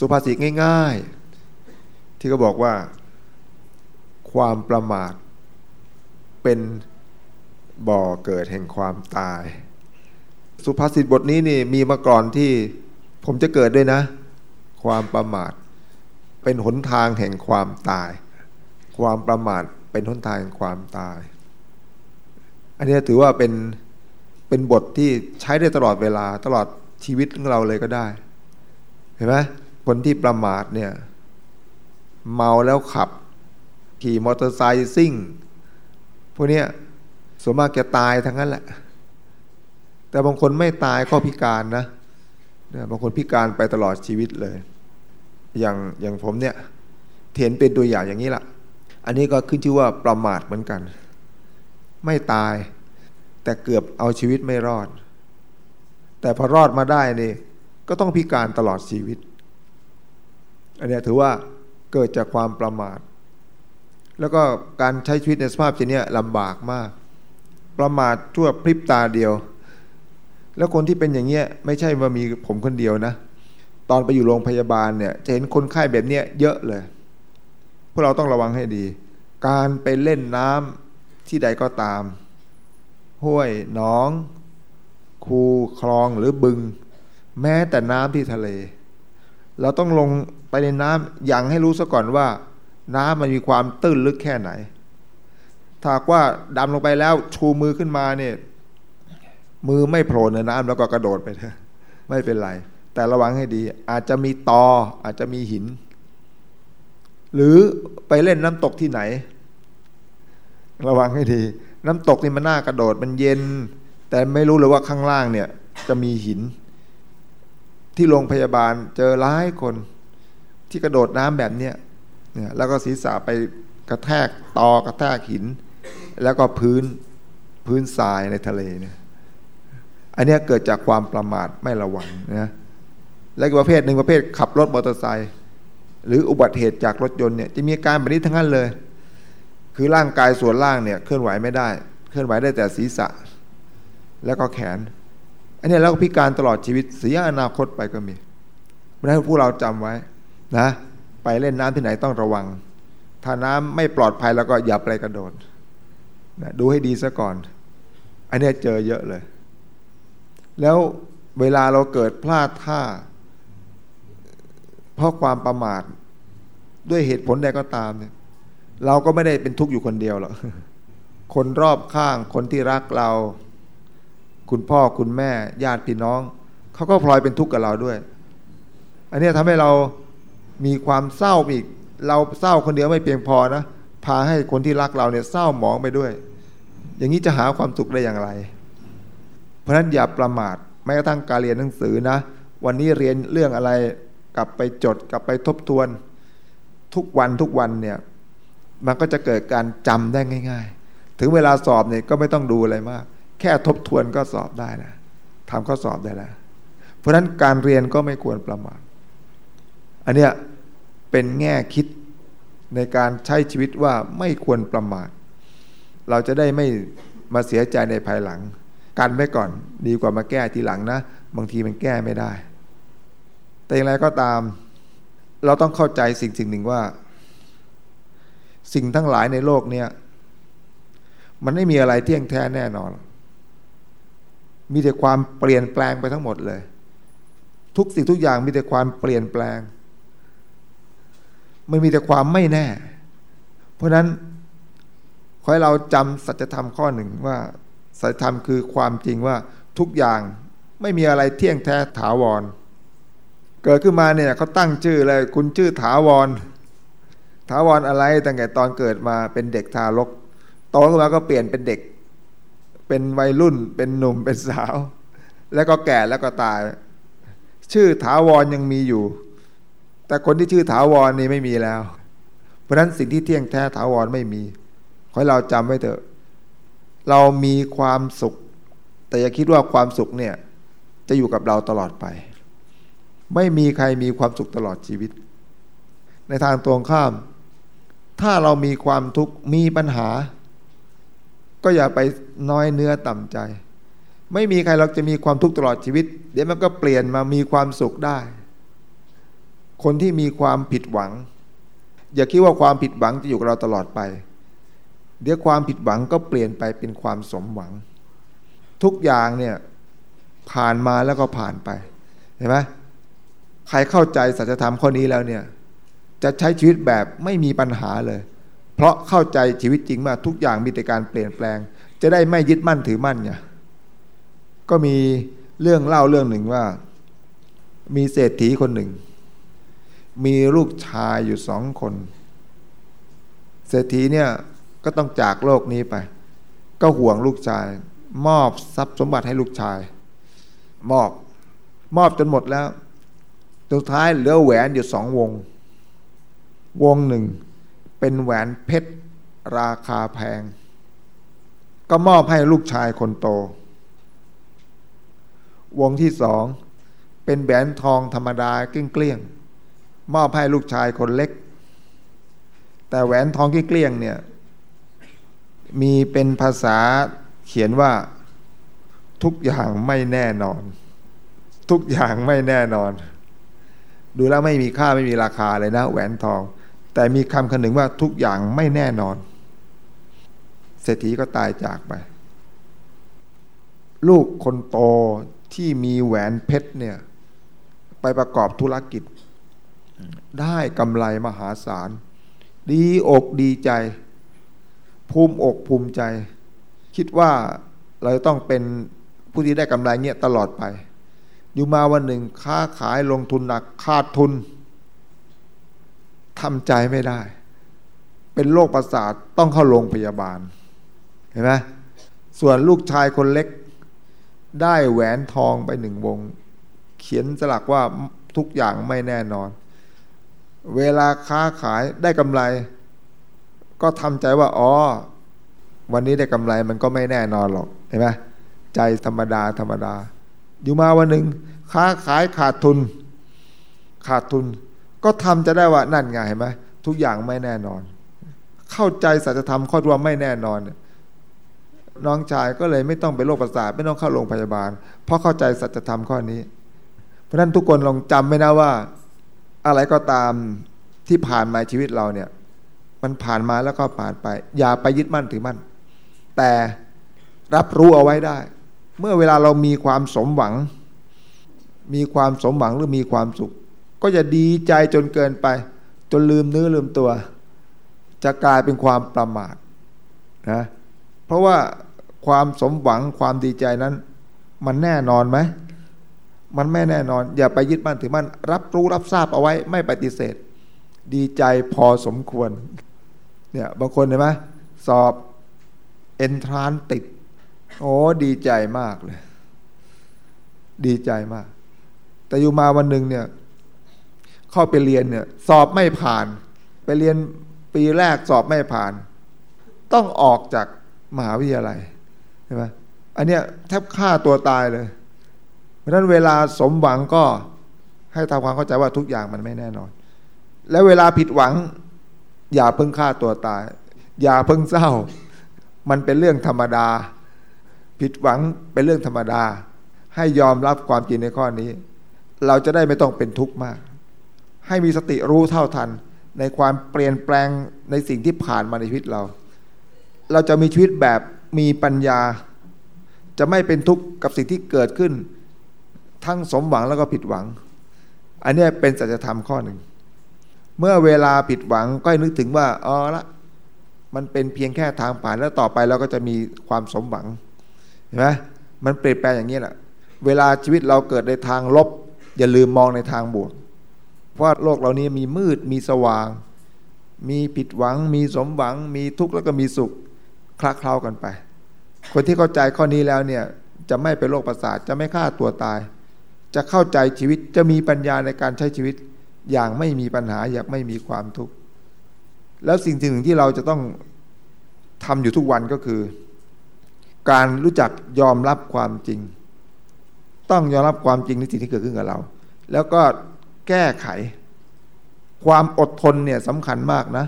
สุภาษิตง่าย ๆ ที่เขาบอกว่า ความประมาท เป็นบ่อเกิดแห่งความตาย สุภาษิตบทนี้นี่มีมาก่อนที่ผมจะเกิดด้วยนะ ความประมาท เป็นหนทางแห่งความตาย ความประมาทเป็นหนทางแห่งความตาย อันนี้ถือว่าเป็นเป็นบทที่ใช้ได้ตลอดเวลาตลอดชีวิตของเราเลยก็ได้ เห็นไหม คนที่ประมาทเนี่ย เมาแล้วขับ ขี่มอเตอร์ไซค์ซิ่ง พวกนี้ส่วนมากจะตายทั้งนั้นแหละ แต่บางคนไม่ตายก็พิการนะบางคนพิการไปตลอดชีวิตเลย อย่างอย่างผมเนี่ยเห็นเป็นตัวอย่างอย่างนี้ละอันนี้ก็ขึ้นชื่อว่าประมาทเหมือนกัน ไม่ตาย แต่เกือบเอาชีวิตไม่รอด แต่พอรอดมาได้นี่ก็ต้องพิการตลอดชีวิต อันนี้ถือว่าเกิดจากความประมาท แล้วก็การใช้ชีวิตในสภาพเช่นนี้ลำบากมาก ประมาทชั่วพริบตาเดียว แล้วคนที่เป็นอย่างเงี้ยไม่ใช่ว่ามีผมคนเดียวนะ ตอนไปอยู่โรงพยาบาลเนี่ยจะเห็นคนไข้แบบเนี้ยเยอะเลย พวกเราต้องระวังให้ดี การไปเล่นน้ำที่ใดก็ตาม ห้วยหนอง คูคลองหรือบึง แม้แต่น้ำที่ทะเล เราต้องลงไปในน้ำอย่างให้รู้ซะก่อนว่า น้ำมันมีความตื้นลึกแค่ไหน ถ้าว่าดำลงไปแล้วชูมือขึ้นมาเนี่ยมือไม่โผล่ในน้ำแล้วก็กระโดดไปเถอะไม่เป็นไร แต่ระวังให้ดี อาจจะมีตออาจจะมีหิน หรือไปเล่นน้ำตกที่ไหน ระวังให้ดี น้ำตกนี่มันน่ากระโดดมันเย็น แต่ไม่รู้เลยว่าข้างล่างเนี่ย จะมีหิน ที่โรงพยาบาลเจอหลายคนที่กระโดดน้ำแบบเนี้ยเนี่ยแล้วก็ศีรษะไปกระแทกตอกระแทกหิน แล้วก็พื้นพื้นทรายในทะเลเนี่ยอันนี้เกิดจากความประมาทไม่ระวังนะและอีกประเภทหนึ่งประเภทขับรถมอเตอร์ไซค์หรืออุบัติเหตุจากรถยนต์เนี่ยจะมีอาการแบบนี้ทั้งนั้นเลย คือร่างกายส่วนล่างเนี่ยเคลื่อนไหวไม่ได้ เคลื่อนไหวได้แต่ศีรษะ แล้วก็แขน อันนี้แล้วก็พิการตลอดชีวิตเสียอนาคตไปก็มีเพราะนั้นผู้เราจำไว้นะ ไปเล่นน้ำที่ไหนต้องระวัง ถ้าน้ำไม่ปลอดภัยแล้วก็อย่าไปกระโดดนะดูให้ดีซะก่อน อันนี้เจอเยอะเลย แล้วเวลาเราเกิดพลาดท่า เพราะความประมาท ด้วยเหตุผลใดก็ตามเนี่ยเราก็ไม่ได้เป็นทุกข์อยู่คนเดียวหรอกคนรอบข้างคนที่รักเรา คุณพ่อคุณแม่ญาติพี่น้อง เขาก็พลอยเป็นทุกข์กับเราด้วย อันนี้ทำให้เรามีความเศร้าอีก เราเศร้าคนเดียวไม่เพียงพอนะ พาให้คนที่รักเราเนี่ยเศร้าหมองไปด้วย อย่างนี้จะหาความสุขได้อย่างไร เพราะฉะนั้นอย่าประมาทแม้กระทั่งการเรียนหนังสือนะ วันนี้เรียนเรื่องอะไรกลับไปจดกลับไปทบทวน ทุกวันทุกวันเนี่ย มันก็จะเกิดการจำได้ง่าย ๆ ถึงเวลาสอบเนี่ยก็ไม่ต้องดูอะไรมาก แค่ทบทวนก็สอบได้นะทำข้อสอบได้แล้ว เพราะนั้นการเรียนก็ไม่ควรประมาทอันเนี้ยเป็นแง่คิดในการใช้ชีวิตว่าไม่ควรประมาท เราจะได้ไม่มาเสียใจในภายหลัง กันไว้ก่อนดีกว่ามาแก้ทีหลังนะ บางทีมันแก้ไม่ได้ แต่อย่างไรก็ตาม เราต้องเข้าใจสิ่งสิ่งหนึ่งว่า สิ่งทั้งหลายในโลกเนี้ยมันไม่มีอะไรเที่ยงแท้แน่นอน มีแต่ความเปลี่ยนแปลงไปทั้งหมดเลย ทุกสิ่งทุกอย่างมีแต่ความเปลี่ยนแปลงไม่มีแต่ความไม่แน่ เพราะนั้นขอให้เราจำสัจธรรมข้อหนึ่งว่า สัจธรรมคือความจริงว่าทุกอย่างไม่มีอะไรเที่ยงแท้ถาวร เกิดขึ้นมาเนี่ยเขาตั้งชื่อเลยคุณชื่อถาวร ถาวรอะไรตั้งแต่ตอนเกิดมาเป็นเด็กทารกโตขึ้นมาก็เปลี่ยนเป็นเด็ก เป็นวัยรุ่น เป็นหนุ่มเป็นสาว แล้วก็แก่แล้วก็ตาย ชื่อถาวรยังมีอยู่ แต่คนที่ชื่อถาวรนี่ไม่มีแล้ว เพราะฉะนั้นสิ่งที่เที่ยงแท้ถาวรไม่มี ขอให้เราจำไว้เถอะ เรามีความสุข แต่อย่าคิดว่าความสุขเนี่ย จะอยู่กับเราตลอดไป ไม่มีใครมีความสุขตลอดชีวิต ในทางตรงข้าม ถ้าเรามีความทุกข์มีปัญหา ก็อย่าไปน้อยเนื้อต่ำใจ ไม่มีใครเราจะมีความทุกข์ตลอดชีวิต เดี๋ยวมันก็เปลี่ยนมามีความสุขได้ คนที่มีความผิดหวัง อย่าคิดว่าความผิดหวังจะอยู่กับเราตลอดไป เดี๋ยวความผิดหวังก็เปลี่ยนไปเป็นความสมหวัง ทุกอย่างเนี่ยผ่านมาแล้วก็ผ่านไปเห็นไหมใครเข้าใจสัจธรรมข้อนี้แล้วเนี่ย จะใช้ชีวิตแบบไม่มีปัญหาเลย เพราะเข้าใจชีวิตจริงว่าทุกอย่างมีแต่การเปลี่ยนแปลง จะได้ไม่ยึดมั่นถือมั่นไงก็มีเรื่องเล่าเรื่องหนึ่งว่า มีเศรษฐีคนหนึ่ง มีลูกชายอยู่สองคน เศรษฐีเนี่ยก็ต้องจากโลกนี้ไป ก็ห่วงลูกชาย มอบทรัพย์สมบัติให้ลูกชาย มอบมอบจนหมดแล้วสุดท้ายเหลือแหวนอยู่สองวง วงหนึ่ง เป็นแหวนเพชรราคาแพง ก็มอบให้ลูกชายคนโต วงที่สองเป็นแหวนทองธรรมดาเกลี้ยงมอบให้ลูกชายคนเล็ก แต่แหวนทองเกลี้ยงเนี่ยมีเป็นภาษาเขียนว่าทุกอย่างไม่แน่นอน ทุกอย่างไม่แน่นอน ดูแล้วไม่มีค่าไม่มีราคาเลยนะ แหวนทอง แต่มีคำคำหนึ่งว่าทุกอย่างไม่แน่นอน เศรษฐีก็ตายจากไป ลูกคนโตที่มีแหวนเพชรเนี่ย ไปประกอบธุรกิจ ได้กำไรมหาศาล ดีอกดีใจ ภูมิอกภูมิใจ คิดว่าเราต้องเป็นผู้ที่ได้กำไรเงี้ยตลอดไป อยู่มาวันหนึ่งค้าขายลงทุนหนักขาดทุน ทำใจไม่ได้ เป็นโรคประสาทต้องเข้าโรงพยาบาล เห็นไหมส่วนลูกชายคนเล็ก ได้แหวนทองไปหนึ่งวง เขียนสลักว่าทุกอย่างไม่แน่นอน เวลาค้าขายได้กำไร ก็ทำใจว่า อ๋อ วันนี้ได้กำไรมันก็ไม่แน่นอนหรอก เห็นไหมใจธรรมดาธรรมดา อยู่มาวันหนึ่งค้าขายขาดทุน ขาดทุน ก็ทำจะได้ว่านั่นไงเห็นไหมทุกอย่างไม่แน่นอน เข้าใจสัจธรรมข้อที่ว่าไม่แน่นอน น้องชายก็เลยไม่ต้องไปโรคประสาทไม่ต้องเข้าโรงพยาบาล เพราะเข้าใจสัจธรรมข้อนี้ เพราะฉะนั้นทุกคนลองจำไว้นะว่า อะไรก็ตามที่ผ่านมาชีวิตเราเนี่ย มันผ่านมาแล้วก็ผ่านไป อย่าไปยึดมั่นถือมั่นแต่รับรู้เอาไว้ได้ เมื่อเวลาเรามีความสมหวัง มีความสมหวังหรือมีความสุข ก็จะดีใจจนเกินไป จนลืมเนื้อลืมตัว จะกลายเป็นความประมาทนะเพราะว่าความสมหวังความดีใจนั้น มันแน่นอนไหมมันไม่แน่นอน อย่าไปยึดมั่นถือมั่นรับรู้รับทราบเอาไว้ไม่ปฏิเสธ ดีใจพอสมควรเนี่ยบางคนเห็นไหมสอบเอนทรานติด โอ้ดีใจมากเลย ดีใจมาก แต่อยู่มาวันหนึ่งเนี่ย เข้าไปเรียนเนี่ยสอบไม่ผ่าน ไปเรียนปีแรกสอบไม่ผ่าน ต้องออกจากมหาวิทยาลัยใช่ไหมอันเนี้ยแทบฆ่าตัวตายเลย เพราะนั้นเวลาสมหวังก็ให้ทำความเข้าใจว่าทุกอย่างมันไม่แน่นอน แล้วเวลาผิดหวัง อย่าเพิ่งฆ่าตัวตาย อย่าเพิ่งเศร้า มันเป็นเรื่องธรรมดา ผิดหวังเป็นเรื่องธรรมดา ให้ยอมรับความจริงในข้อนี้ เราจะได้ไม่ต้องเป็นทุกข์มาก ให้มีสติรู้เท่าทัน ในความเปลี่ยนแปลงในสิ่งที่ผ่านมาในชีวิตเรา เราจะมีชีวิตแบบมีปัญญา จะไม่เป็นทุกข์กับสิ่งที่เกิดขึ้น ทั้งสมหวังแล้วก็ผิดหวัง อันนี้เป็นสัจธรรมข้อหนึ่ง เมื่อเวลาผิดหวังก็นึกถึงว่าอ๋อละมันเป็นเพียงแค่ทางผ่านแล้วต่อไปเราก็จะมีความสมหวังเห็นไหมมันเปลี่ยนแปลงอย่างนี้แหละเวลาชีวิตเราเกิดในทางลบ อย่าลืมมองในทางบวก เพราะโลกเรานี้มีมืดมีสว่าง มีผิดหวัง มีสมหวัง มีทุกข์แล้วก็มีสุขคลาเคล้ากันไป คนที่เข้าใจข้อนี้แล้วเนี่ยจะไม่เป็นโรคประสาทจะไม่ฆ่าตัวตาย จะเข้าใจชีวิตจะมีปัญญาในการใช้ชีวิต อย่างไม่มีปัญหาอย่างไม่มีความทุกข์แล้วสิ่งหนึ่งที่เราจะต้องทำอยู่ทุกวันก็คือ การรู้จักยอมรับความจริง ต้องยอมรับความจริงในสิ่งที่เกิดขึ้นกับเรา แล้วก็ แก้ไข ความอดทนเนี่ยสำคัญมากนะ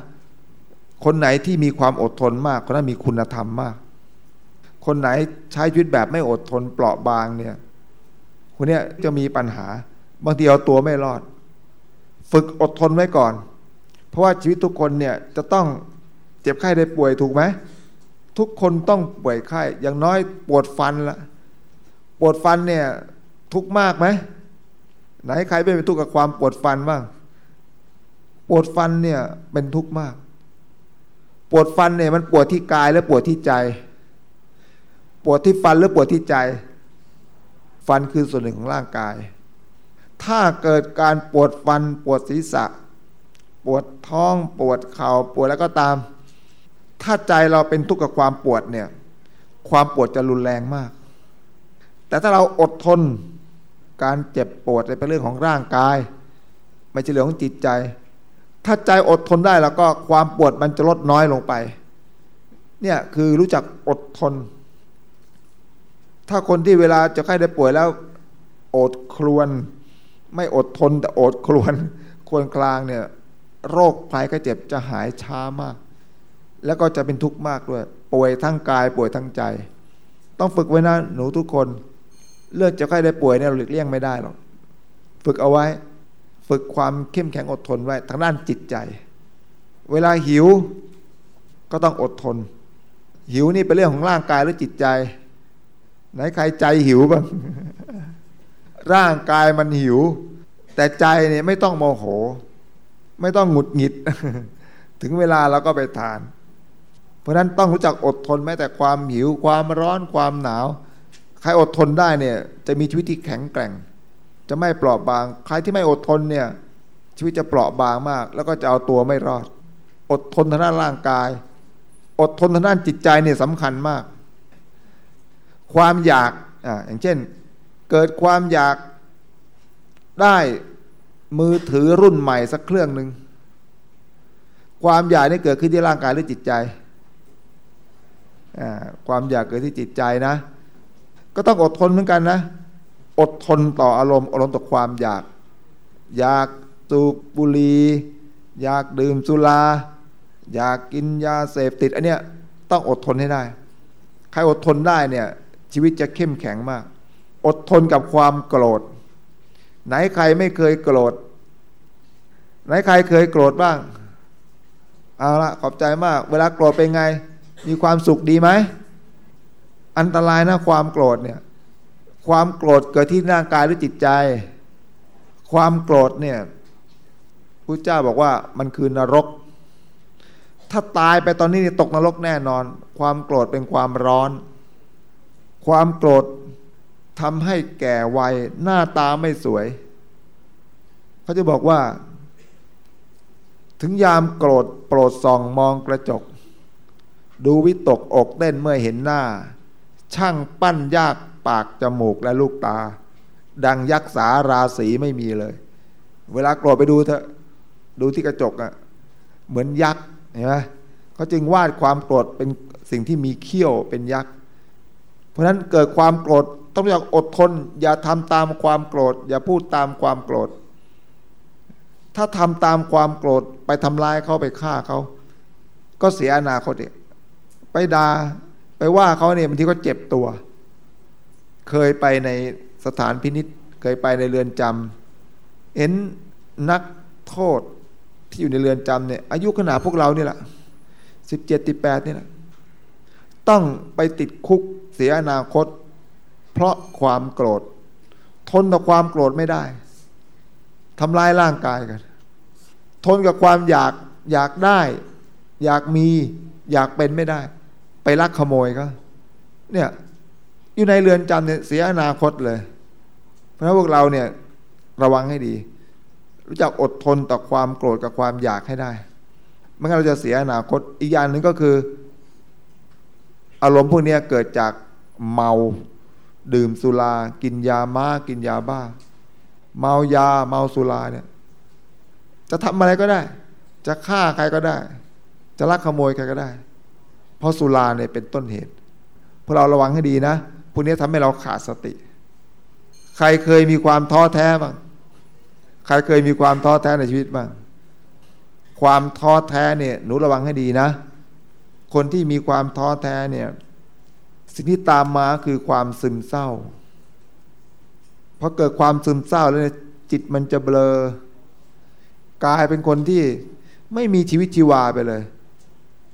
คนไหนที่มีความอดทนมากคนนั้นมีคุณธรรมมาก คนไหนใช้ชีวิตแบบไม่อดทนเปราะบางเนี่ยคนนี้จะมีปัญหาบางทีเอาตัวไม่รอด ฝึกอดทนไว้ก่อน เพราะว่าชีวิตทุกคนเนี่ยจะต้องเจ็บไข้ได้ป่วยถูกไหมทุกคนต้องป่วยไข้อย่างน้อยปวดฟันละปวดฟันเนี่ยทุกมากไหม ไหนใครไม่เป็นทุกข์กับความปวดฟันบ้างปวดฟันเนี่ยเป็นทุกข์มาก ปวดฟันเนี่ยมันปวดที่กายและปวดที่ใจ ปวดที่ฟันหรือปวดที่ใจ ฟันคือส่วนหนึ่งของร่างกาย ถ้าเกิดการปวดฟัน ปวดศีรษะ ปวดท้องปวดเข่าปวดแล้วก็ตาม ถ้าใจเราเป็นทุกข์กับความปวดเนี่ย ความปวดจะรุนแรงมาก แต่ถ้าเราอดทน การเจ็บปวดเป็นเรื่องของร่างกาย ไม่ใช่เรื่องของจิตใจ ถ้าใจอดทนได้แล้วก็ความปวดมันจะลดน้อยลงไปเนี่ยคือรู้จักอดทน ถ้าคนที่เวลาจะใกล้ได้ป่วยแล้ว อดครวน ไม่อดทนแต่อดครวนควรกลางเนี่ยโรคภัยก็เจ็บจะหายช้ามาก แล้วก็จะเป็นทุกข์มากด้วย ป่วยทั้งกายป่วยทั้งใจ ต้องฝึกไว้นะหนูทุกคน เลือกจะใกล้ได้ป่วยเนี่ยเราหลีกเลี่ยงไม่ได้หรอกฝึกเอาไว้ ฝึกความเข้มแข็งอดทนไว้ทางด้านจิตใจ เวลาหิวก็ต้องอดทน หิวนี่เป็นเรื่องของร่างกายหรือจิตใจ ไหนใครใจหิวบ้างร่างกายมันหิว แต่ใจเนี่ยไม่ต้องโมโห ไม่ต้องหงุดหงิด ถึงเวลาเราก็ไปทาน เพราะนั้นต้องรู้จักอดทนแม้แต่ความหิวความร้อนความหนาว ใครอดทนได้เนี่ยจะมีชีวิตที่แข็งแกร่ง จะไม่เปราะบาง ใครที่ไม่อดทนเนี่ยชีวิตจะเปราะบางมาก แล้วก็จะเอาตัวไม่รอด อดทนทางด้านร่างกาย อดทนทางด้านจิตใจเนี่ยสำคัญมาก ความอยากอ่าอย่างเช่น เกิดความอยากได้มือถือรุ่นใหม่สักเครื่องหนึ่งความอยากนี่เกิดขึ้นที่ร่างกายหรือจิตใจ ความอยากเกิดที่จิตใจนะ ก็ต้องอดทนเหมือนกันนะ อดทนต่ออารมณ์อารมณ์ต่อความอยาก อยากสูบบุหรี่อยากดื่มสุรา อยากกินยาเสพติดอันเนี้ยต้องอดทนให้ได้ ใครอดทนได้เนี่ยชีวิตจะเข้มแข็งมาก อดทนกับความโกรธ ไหนใครไม่เคยโกรธ ไหนใครเคยโกรธบ้าง เอาละขอบใจมาก เวลาโกรธเป็นไง มีความสุขดีไหม อันตรายนะความโกรธเนี่ย ความโกรธเกิดที่ร่างกายหรือจิตใจ ความโกรธเนี่ยพระเจ้าบอกว่ามันคือนรก ถ้าตายไปตอนนี้ตกนรกแน่นอน ความโกรธเป็นความร้อน ความโกรธทำให้แก่วัยหน้าตาไม่สวย เขาจะบอกว่า ถึงยามโกรธโปรดส่องมองกระจก ดูวิตกอกเต้นเมื่อเห็นหน้า ช่างปั้นยากปากจมูกและลูกตา ดังยักษ์สาราศีไม่มีเลย เวลาโกรธไปดูเถอะดูที่กระจกอะ่ะเหมือนยักษ์เห็นไหมเขาจึงวาดความโกรธเป็นสิ่งที่มีเขี้ยวเป็นยักษ์เพราะฉะนั้นเกิดความโกรธต้องอยากอดทน อย่าทำตามความโกรธ อย่าพูดตามความโกรธ ถ้าทำตามความโกรธไปทำลายเขาไปฆ่าเขา ก็เสียอนาคตเองไปดา่า ไปว่าเขาเนี่ยบางทีก็เจ็บตัว เคยไปในสถานพินิษเคยไปในเรือนจำเห็นนักโทษที่อยู่ในเรือนจำเนี่ยอายุขนาดพวกเราเนี่แหละสิบเจ็ดสิบแปดนี่แหละต้องไปติดคุกเสียอนาคต เพราะความโกรธ ทนต่อความโกรธไม่ได้ทำลายร่างกายกัน ทนกับความอยากอยากได้ อยากมีอยากเป็นไม่ได้ ไปลักขโมยก็ เนี่ย อยู่ในเรือนจำเนี่ยเสียอนาคตเลย เพราะพวกเราเนี่ย ระวังให้ดี รู้จักอดทนต่อความโกรธกับความอยากให้ได้ไม่งั้นเราจะเสียอนาคตอีกอย่างหนึ่งก็คือ อารมณ์พวกนี้เกิดจากเมาดื่มสุรา กินยาม้ากินยาบ้า เมายาเมาสุราเนี่ย จะทำอะไรก็ได้ จะฆ่าใครก็ได้ จะลักขโมยใครก็ได้ เพราะสุราเนี่ยเป็นต้นเหตุพวกเราระวังให้ดีนะพวกนี้ทำให้เราขาดสติ ใครเคยมีความท้อแท้บ้างใครเคยมีความท้อแท้ในชีวิตบ้างความท้อแท้เนี่ยหนูระวังให้ดีนะ คนที่มีความท้อแท้เนี่ยสิ่งที่ตามมาคือความซึมเศร้าพอเกิดความซึมเศร้าแล้วจิตมันจะเบลอกลายเป็นคนที่ไม่มีชีวิตชีวาไปเลย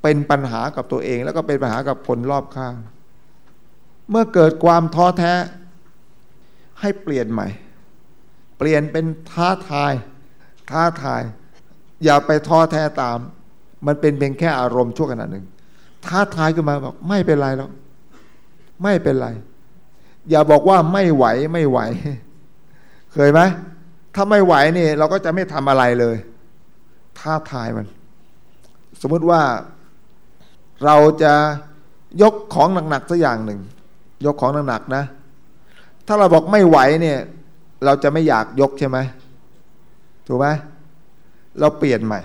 เป็นปัญหากับตัวเอง แล้วก็เป็นปัญหากับคนรอบข้าง เมื่อเกิดความท้อแท้ ให้เปลี่ยนใหม่ เปลี่ยนเป็นท้าทาย ท้าทาย อย่าไปท้อแท้ตาม มันเป็นเพียงแค่อารมณ์ชั่วขณะหนึ่ง ท้าทายขึ้นมาบอกไม่เป็นไรแล้วไม่เป็นไร อย่าบอกว่าไม่ไหวไม่ไหว เคยไหมถ้าไม่ไหวนี่ เราก็จะไม่ทำอะไรเลย ท้าทายมัน สมมติว่า เราจะยกของหนักๆสักอย่างหนึ่ง ยกของหนักๆนะ ถ้าเราบอกไม่ไหวเนี่ย เราจะไม่อยากยกใช่ไหมถูกไหมเราเปลี่ยนใหม่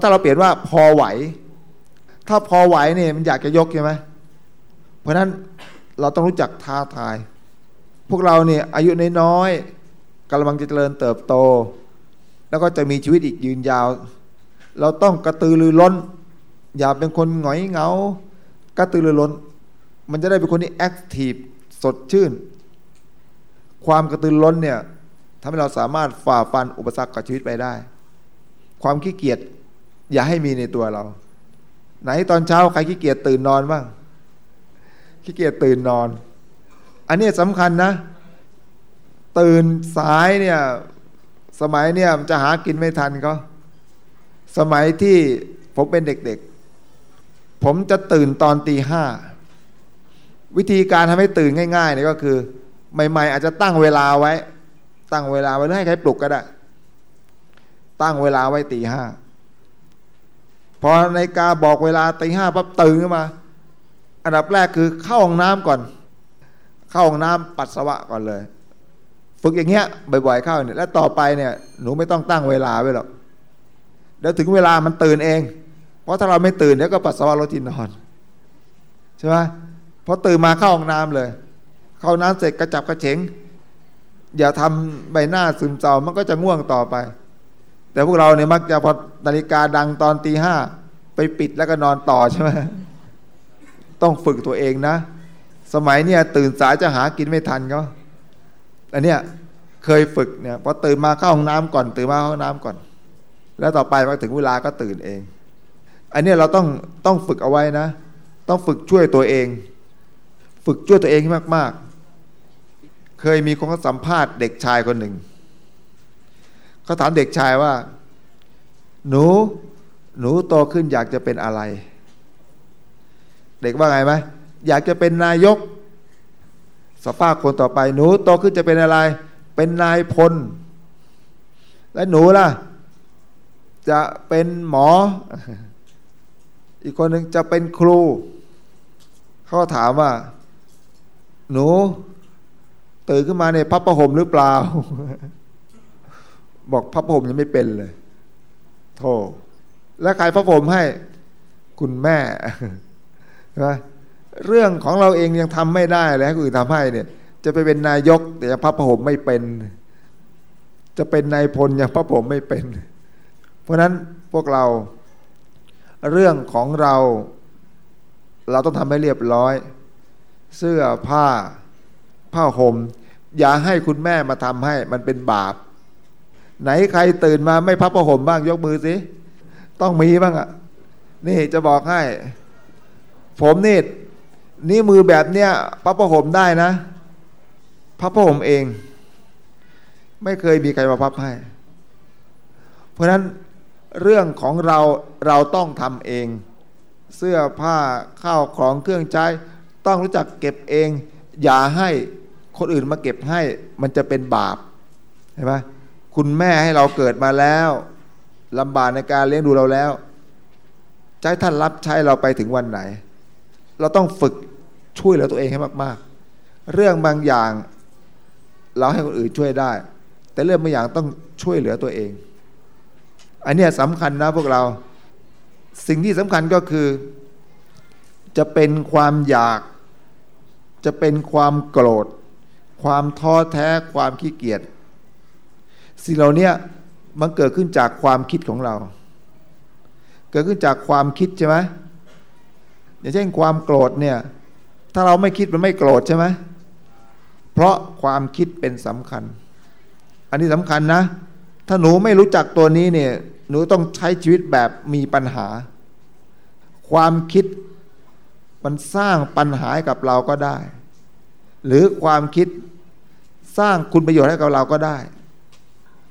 ถ้าเราเปลี่ยนว่าพอไหว ถ้าพอไหวเนี่ยมันอยากจะยกใช่ไหมเพราะนั้นเราต้องรู้จักท้าทาย พวกเราเนี่ยอายุน้อยๆกำลังจะเจริญเติบโต แล้วก็จะมีชีวิตอีกยืนยาว เราต้องกระตือรือร้น อย่าเป็นคนหงอยเหงากระตือรือร้น มันจะได้เป็นคนที่แอคทีฟสดชื่น ความกระตือร้นเนี่ยทำให้เราสามารถฝ่าฟันอุปสรรคกับชีวิตไปได้ ความขี้เกียจอย่าให้มีในตัวเรา ไหนตอนเช้าใครขี้เกียจตื่นนอนบ้างขี้เกียจตื่นนอน อันนี้สำคัญนะ ตื่นสายเนี่ยสมัยเนี่ยจะหากินไม่ทันก็สมัยที่ผมเป็นเด็กๆ ผมจะตื่นตอนตีห้าวิธีการทำให้ตื่นง่ายๆเนี่ยก็คือ ใหม่ ๆ อาจจะตั้งเวลาไว้ ตั้งเวลาไว้หรือให้ใครปลุกก็ได้ ตั้งเวลาไว้ตีห้าพอในกาบอกเวลาตีห้าปั๊บตื่นขึ้นมา อันดับแรกคือเข้าห้องน้ำก่อน เข้าห้องน้ำปัสสาวะก่อนเลย ฝึกอย่างเงี้ยบ่อยๆเข้าเนี่ยแล้วต่อไปเนี่ย หนูไม่ต้องตั้งเวลาไว้หรอกเดี๋ยวถึงเวลามันตื่นเอง เพราะถ้าเราไม่ตื่นเดี๋ยวก็ปัสสาวะรถที่นอนใช่ไหมพอตื่นมาเข้าห้องน้ำเลย เข้าน้ำเสร็จกระจับกระเฉงอย่าทำใบหน้าซึมเศร้ามันก็จะง่วงต่อไป แต่พวกเราเนี่ยมักจะพอนาฬิกาดังตอนตีห้าไปปิดแล้วก็นอนต่อใช่ไหมต้องฝึกตัวเองนะ สมัยเนี่ยตื่นสายจะหากินไม่ทันก็อันเนี้ยเคยฝึกเนี่ยพอตื่นมาเข้าห้องน้ำก่อน ตื่นมาเข้าห้องน้ำก่อน แล้วต่อไปพอถึงเวลาก็ตื่นเอง อันนี้เราต้องต้องฝึกเอาไว้นะ ต้องฝึกช่วยตัวเอง ฝึกช่วยตัวเองมาก ๆ เคยมีคนเขาสัมภาษณ์เด็กชายคนหนึ่งเขาถามเด็กชายว่า หนู หนูโตขึ้นอยากจะเป็นอะไร เด็กว่าไงไหมอยากจะเป็นนายกสภาพคนต่อไป หนูโตขึ้นจะเป็นอะไร เป็นนายพล และหนูล่ะ จะเป็นหมอ อีกคนหนึ่งจะเป็นครู เขาถามว่า หนู ตื่นขึ้นมาเนี่ยพับประหมหรือเปล่า บอกพับประหมยังไม่เป็นเลยโธ่แล้วใครพับผมให้ คุณแม่นะเรื่องของเราเองยังทำไม่ได้เลยให้คนอื่นทำให้เนี่ย จะไปเป็นนายก แต่พระพผมไม่เป็น จะเป็นนายพลยังพระผมไม่เป็น เพราะนั้นพวกเรา เรื่องของเรา เราต้องทำให้เรียบร้อย เสื้อผ้า ผ้าห่มอย่าให้คุณแม่มาทำให้มันเป็นบาป ไหนใครตื่นมาไม่พับผ้าห่มบ้างยกมือสิ ต้องมีบ้างอะ่ะนี่จะบอกให้ ผมนี่นี่มือแบบเนี้ยพระประหมได้นะพระประหมเอง ไม่เคยมีใครมาพับให้ เพราะนั้น เรื่องของเราเราต้องทำเอง เสื้อผ้าข้าวของเครื่องใช้ ต้องรู้จักเก็บเอง อย่าให้คนอื่นมาเก็บให้มันจะเป็นบาปเห็นไหมคุณแม่ให้เราเกิดมาแล้วลำบากในการเลี้ยงดูเราแล้วใช้ท่านรับใช้เราไปถึงวันไหน เราต้องฝึกช่วยเหลือตัวเองให้มากๆ เรื่องบางอย่างเราให้คนอื่นช่วยได้ แต่เรื่องบางอย่างต้องช่วยเหลือตัวเอง อันนี้สำคัญนะพวกเรา สิ่งที่สำคัญก็คือ จะเป็นความอยาก จะเป็นความโกรธ ความท้อแท้ความขี้เกียจสิ่งเหล่านี้มันเกิดขึ้นจากความคิดของเรา เกิดขึ้นจากความคิดใช่ไหมอย่างเช่นความโกรธเนี่ยถ้าเราไม่คิดมันไม่โกรธใช่ไหมเพราะความคิดเป็นสำคัญ อันนี้สำคัญนะ ถ้าหนูไม่รู้จักตัวนี้เนี่ย หนูต้องใช้ชีวิตแบบมีปัญหา ความคิดมันสร้างปัญหาให้กับเราก็ได้ หรือความคิดสร้างคุณประโยชน์ให้กับเราก็ได้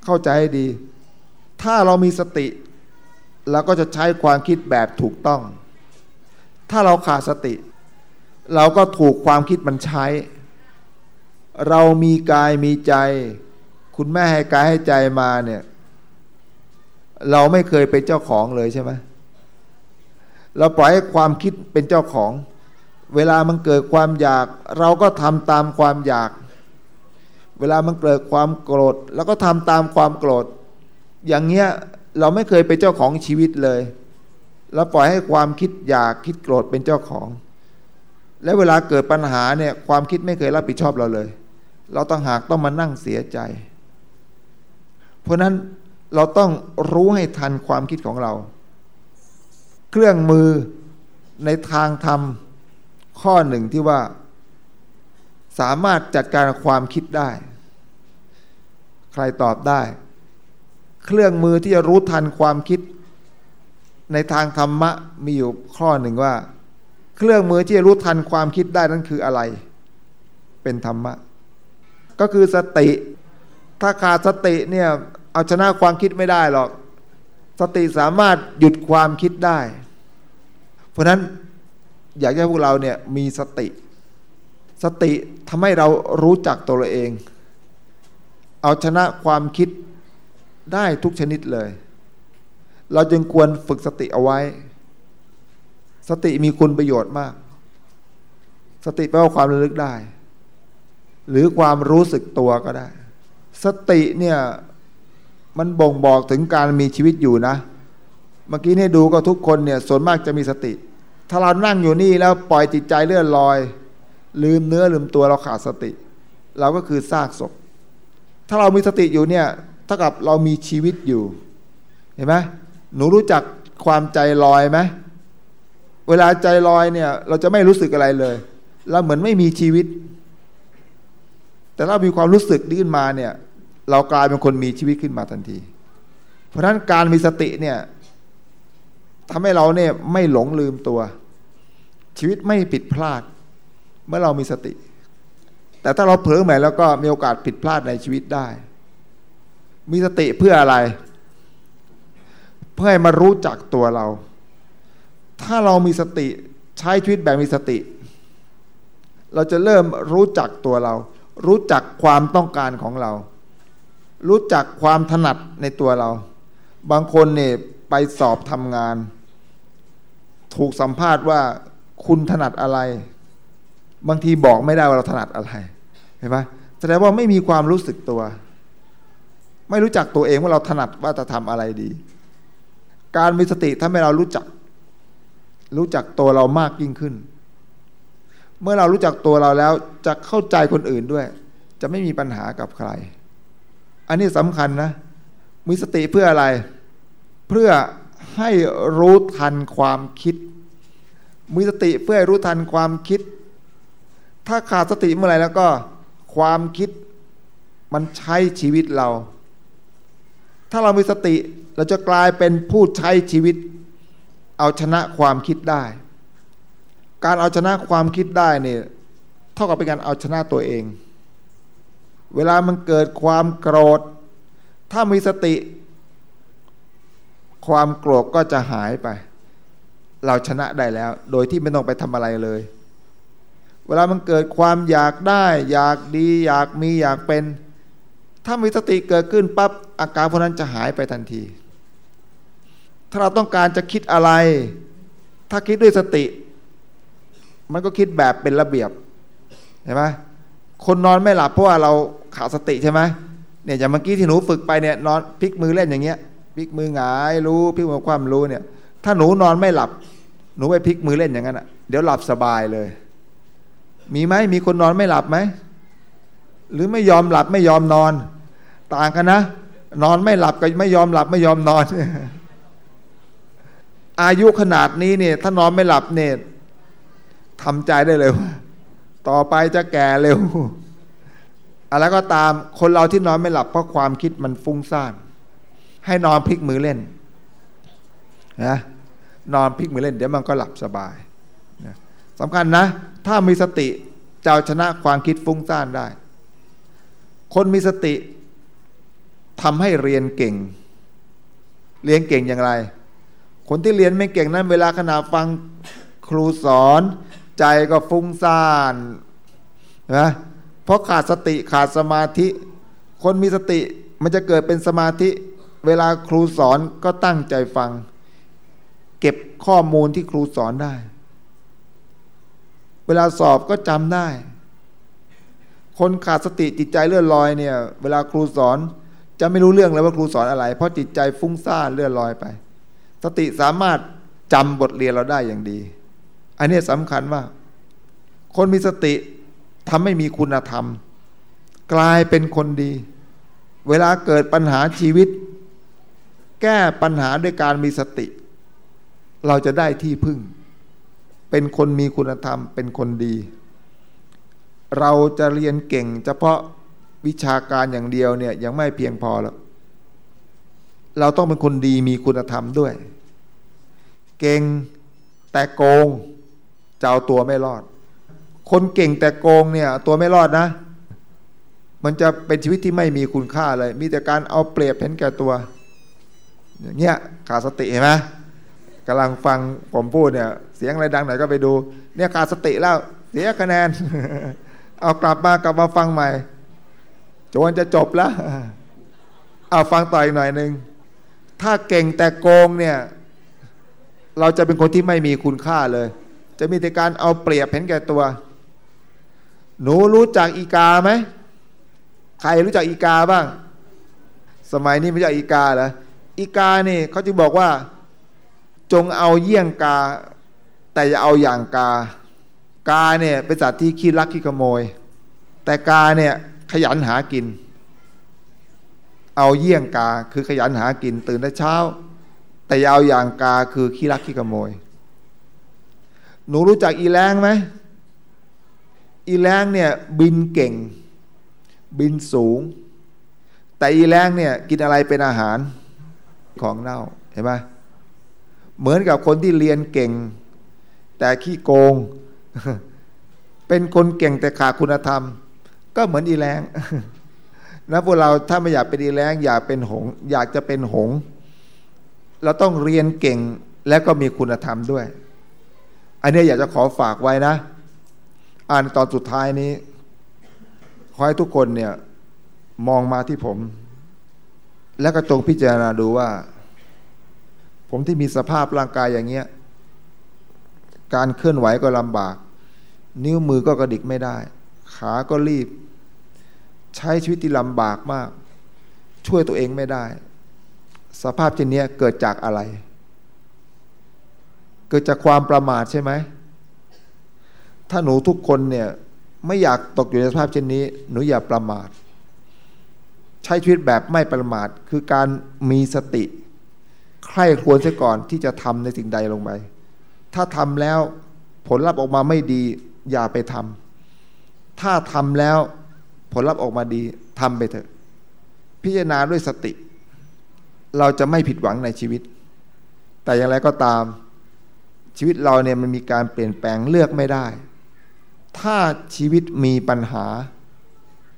เข้าใจให้ดี ถ้าเรามีสติ เราก็จะใช้ความคิดแบบถูกต้อง ถ้าเราขาดสติ เราก็ถูกความคิดมันใช้ เรามีกายมีใจ คุณแม่ให้กายให้ใจมาเนี่ย เราไม่เคยเป็นเจ้าของเลยใช่ไหมเราปล่อยให้ความคิดเป็นเจ้าของ เวลามันเกิดความอยาก เราก็ทำตามความอยาก เวลามันเกิดความโกรธเราก็ทำตามความโกรธ อย่างเงี้ยเราไม่เคยเป็นเจ้าของชีวิตเลยเราปล่อยให้ความคิดอยากคิดโกรธเป็นเจ้าของ และเวลาเกิดปัญหาเนี่ยความคิดไม่เคยรับผิดชอบเราเลย เราต้องหากต้องมานั่งเสียใจ เพราะนั้นเราต้องรู้ให้ทันความคิดของเรา เครื่องมือในทางธรรมข้อหนึ่งที่ว่า สามารถจัดการความคิดได้ ใครตอบได้ เครื่องมือที่จะรู้ทันความคิด ในทางธรรมะมีอยู่ข้อหนึ่งว่า เครื่องมือที่จะรู้ทันความคิดได้นั้นคืออะไร เป็นธรรมะ ก็คือสติ ถ้าขาดสติเนี่ยเอาชนะความคิดไม่ได้หรอก สติสามารถหยุดความคิดได้ เพราะนั้นอยากให้พวกเราเนี่ยมีสติ สติทำให้เรารู้จักตัวเราเอง เอาชนะความคิดได้ทุกชนิดเลย เราจึงควรฝึกสติเอาไว้ สติมีคุณประโยชน์มาก สติแปลว่าความระลึกได้ หรือความรู้สึกตัวก็ได้ สติเนี่ยมันบ่งบอกถึงการมีชีวิตอยู่นะ เมื่อกี้ให้ดูก็ทุกคนเนี่ยส่วนมากจะมีสติ ถ้าเรานั่งอยู่นี่แล้วปล่อยจิตใจเลื่อนลอย ลืมเนื้อลืมตัวเราขาดสติ เราก็คือซากศพ ถ้าเรามีสติอยู่เนี่ยเท่ากับเรามีชีวิตอยู่ เห็นไหมหนูรู้จักความใจลอยไหมเวลาใจลอยเนี่ย เราจะไม่รู้สึกอะไรเลย เราเหมือนไม่มีชีวิต แต่ถ้ามีความรู้สึกขึ้นมาเนี่ย เรากลายเป็นคนมีชีวิตขึ้นมาทันที เพราะฉะนั้นการมีสติเนี่ยทำให้เราเนี่ยไม่หลงลืมตัว ชีวิตไม่ผิดพลาด เมื่อเรามีสติ แต่ถ้าเราเผลอใหม่แล้วก็มีโอกาสผิดพลาดในชีวิตได้ มีสติเพื่ออะไร เพื่อให้มารู้จักตัวเรา ถ้าเรามีสติใช้ชีวิตแบบมีสติ เราจะเริ่มรู้จักตัวเรา รู้จักความต้องการของเรา รู้จักความถนัดในตัวเรา บางคนเนี่ยไปสอบทำงาน ถูกสัมภาษณ์ว่าคุณถนัดอะไร บางทีบอกไม่ได้ว่าเราถนัดอะไร เห็นไหมแสดงว่าไม่มีความรู้สึกตัว ไม่รู้จักตัวเองว่าเราถนัดว่าจะทำอะไรดี การมีสติทำให้เรารู้จัก รู้จักตัวเรามากยิ่งขึ้น เมื่อเรารู้จักตัวเราแล้วจะเข้าใจคนอื่นด้วย จะไม่มีปัญหากับใคร อันนี้สำคัญนะ มีสติเพื่ออะไร เพื่อให้รู้ทันความคิด มีสติเพื่อให้รู้ทันความคิด ถ้าขาดสติเมื่อไหร่แล้วก็ ความคิดมันใช้ชีวิตเรา ถ้าเรามีสติเราจะกลายเป็นผู้ใช้ชีวิต เอาชนะความคิดได้ การเอาชนะความคิดได้เนี่ยเท่ากับเป็นการเอาชนะตัวเอง เวลามันเกิดความโกรธ ถ้ามีสติ ความโกรธก็จะหายไป เราชนะได้แล้ว โดยที่ไม่ต้องไปทำอะไรเลย เวลามันเกิดความอยากได้ อยากดี อยากมีอยากเป็น ถ้ามีสติเกิดขึ้นปั๊บอาการพวกนั้นจะหายไปทันที ถ้าเราต้องการจะคิดอะไร ถ้าคิดด้วยสติ มันก็คิดแบบเป็นระเบียบเห็นไหม คนนอนไม่หลับเพราะว่าเราขาดสติใช่ไหมเนี่ยอย่างเมื่อกี้ที่หนูฝึกไปเนี่ยนอนพลิกมือเล่นอย่างเงี้ยพลิกมือหงายรู้พลิกมือความรู้เนี่ย ถ้าหนูนอนไม่หลับ หนูไปพลิกมือเล่นอย่างนั้นอะเดี๋ยวหลับสบายเลย มีไหมมีคนนอนไม่หลับไหมหรือไม่ยอมหลับไม่ยอมนอน ต่างกันนะ นอนไม่หลับกับไม่ยอมหลับไม่ยอมนอน อายุขนาดนี้เนี่ยถ้านอนไม่หลับเนี่ยทำใจได้เลยว่า ต่อไปจะแก่เร็ว อะไรก็ตามคนเราที่นอนไม่หลับเพราะความคิดมันฟุ้งซ่าน ให้นอนพลิกมือเล่นนะนอนพลิกมือเล่น เดี๋ยวมันก็หลับสบายนะสำคัญนะ ถ้ามีสติจะชนะความคิดฟุ้งซ่านได้ คนมีสติทำให้เรียนเก่ง เรียนเก่งอย่างไร คนที่เรียนไม่เก่งนั้น เวลาขณะฟังครูสอน ใจก็ฟุ้งซ่านนะเพราะขาดสติขาดสมาธิ คนมีสติมันจะเกิดเป็นสมาธิ เวลาครูสอนก็ตั้งใจฟัง เก็บข้อมูลที่ครูสอนได้ เวลาสอบก็จำได้ คนขาดสติจิตใจเลื่อนลอยเนี่ย เวลาครูสอนจะไม่รู้เรื่องเลยว่าครูสอนอะไร เพราะจิตใจฟุ้งซ่านเลื่อนลอยไป สติสามารถจำบทเรียนเราได้อย่างดี อันนี้สำคัญว่า คนมีสติทำให้มีคุณธรรม กลายเป็นคนดี เวลาเกิดปัญหาชีวิต แก้ปัญหาด้วยการมีสติ เราจะได้ที่พึ่ง เป็นคนมีคุณธรรม เป็นคนดี เราจะเรียนเก่ง เฉพาะวิชาการอย่างเดียวเนี่ยยังไม่เพียงพอแล้วเราต้องเป็นคนดีมีคุณธรรมด้วย เก่งแต่โกง จะเอาตัวไม่รอด คนเก่งแต่โกงเนี่ย ตัวไม่รอดนะ มันจะเป็นชีวิตที่ไม่มีคุณค่าเลย มีแต่การเอาเปรียบเห็นแก่ตัว อย่างเงี้ยขาดสติเห็นไหมกำลังฟังผมพูดเนี่ย เสียงอะไรดังไหนก็ไปดู เนี่ยขาดสติแล้วเสียคะแนน เอากลับมากลับมาฟังใหม่จนจะจบแล้วเอาฟังต่ออีกหน่อยหนึ่งถ้าเก่งแต่โกงเนี่ย เราจะเป็นคนที่ไม่มีคุณค่าเลย จะมีแต่การเอาเปรียบเห็นแก่ตัว หนูรู้จักอีกาไหมใครรู้จักอีกาบ้าง สมัยนี้ไม่ใช่อีกาเหรออีกานี่เขาจึงบอกว่า จงเอาเยี่ยงกา แต่อย่าเอาอย่างกา กาเนี่ยเป็นสัตว์ที่ขี้รักขี้ขโมย แต่กาเนี่ยขยันหากิน เอาเยี่ยงกาคือขยันหากินตื่นแต่เช้า แต่ยาวอย่างกาคือขี้รักขี้ขโมย หนูรู้จักอีแรงไหมอีแรงเนี่ยบินเก่ง บินสูง แต่อีแรงเนี่ยกินอะไรเป็นอาหารของเน่าเห็นไหมเหมือนกับคนที่เรียนเก่ง แต่ขี้โกง เป็นคนเก่งแต่ขาดคุณธรรม ก็เหมือนอีแรงนะพวกเราถ้าไม่อยากเป็นอีแรงอยากเป็นหง อยากจะเป็นหง เราต้องเรียนเก่งและก็มีคุณธรรมด้วย อันนี้อยากจะขอฝากไว้นะ อ่านตอนสุดท้ายนี้ ขอให้ทุกคนเนี่ยมองมาที่ผม และก็จงพิจารณาดูว่า ผมที่มีสภาพร่างกายอย่างเงี้ย การเคลื่อนไหวก็ลำบาก นิ้วมือก็กระดิกไม่ได้ ขาก็รีบ ใช้ชีวิตที่ลำบากมาก ช่วยตัวเองไม่ได้ สภาพเช่นนี้เกิดจากอะไร เกิดจากความประมาทใช่ไหม ถ้าหนูทุกคนเนี่ยไม่อยากตกอยู่ในสภาพเช่นนี้ หนูอย่าประมาท ใช้ชีวิตแบบไม่ประมาทคือการมีสติ ใคร่ควรเสียก่อนที่จะทำในสิ่งใดลงไป ถ้าทำแล้วผลลัพธ์ออกมาไม่ดี อย่าไปทำถ้าทำแล้วผลลัพธ์ออกมาดีทำไปเถอะ พิจารณาด้วยสติ เราจะไม่ผิดหวังในชีวิต แต่อย่างไรก็ตาม ชีวิตเราเนี่ยมันมีการเปลี่ยนแปลงเลือกไม่ได้ ถ้าชีวิตมีปัญหา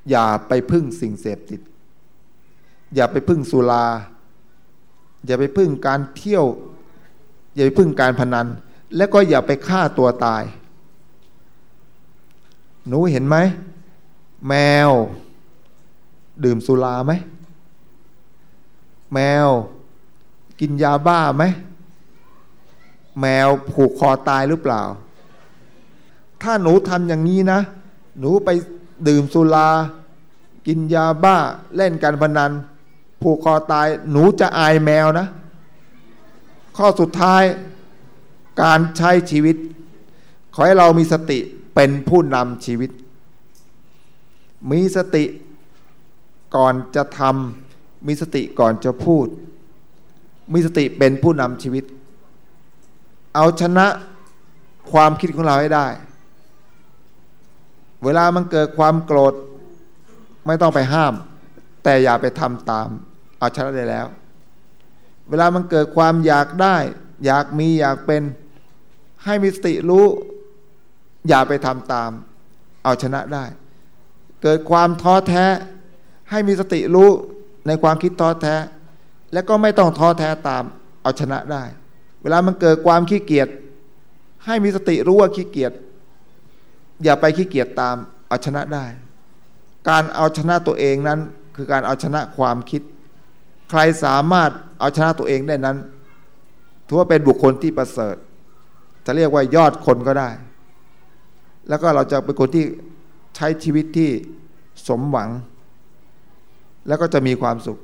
อย่าไปพึ่งสิ่งเสพติด อย่าไปพึ่งสุรา อย่าไปพึ่งการเที่ยว อย่าไปพึ่งการพนัน และก็อย่าไปฆ่าตัวตาย หนูเห็นไหม แมว ดื่มสุราไหม แมว กินยาบ้าไหม แมวผูกคอตายหรือเปล่า ถ้าหนูทำอย่างนี้นะ หนูไปดื่มสุรา กินยาบ้าเล่นการพนัน ผูกคอตาย หนูจะอายแมวนะ ข้อสุดท้ายการใช้ชีวิต ขอให้เรามีสติเป็นผู้นำชีวิต มีสติก่อนจะทำมีสติก่อนจะพูด มีสติเป็นผู้นำชีวิต เอาชนะความคิดของเราให้ได้ เวลามันเกิดความโกรธไม่ต้องไปห้าม แต่อย่าไปทำตาม เอาชนะได้แล้ว เวลามันเกิดความอยากได้ อยากมีอยากเป็นให้มีสติรู้ อย่าไปทำตาม เอาชนะได้ เกิดความท้อแท้ ให้มีสติรู้ในความคิดท้อแท้ และก็ไม่ต้องท้อแท้ตาม เอาชนะได้ วลามันเกิดความขี้เกียจให้มีสติรู้ว่าขี้เกียจอย่าไปขี้เกียจตามเอาชนะได้ การเอาชนะตัวเองนั้น คือการเอาชนะความคิด ใครสามารถเอาชนะตัวเองได้นั้นถือว่าเป็นบุคคลที่ประเสริฐ จะเรียกว่ายอดคนก็ได้ แล้วก็เราจะเป็นคนที่ใช้ชีวิตที่สมหวัง แล้วก็จะมีความสุข